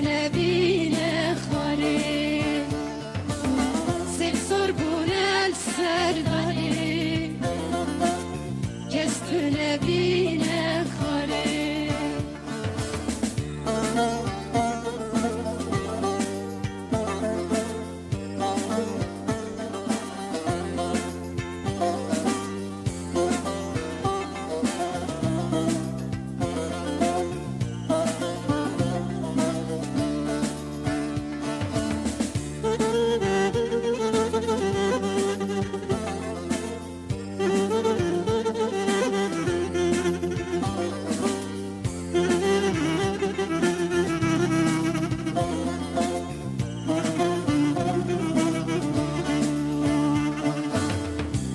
نبينا خالد سيك سربونا السرداني.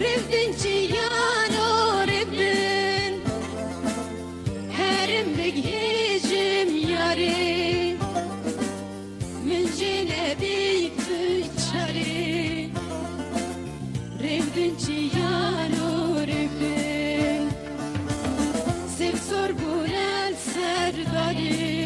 Revdin ciyano revdin. Herim beghecim yari. Min jine beytü çari Revdin ciyano revdin. Sev sorgun el serdari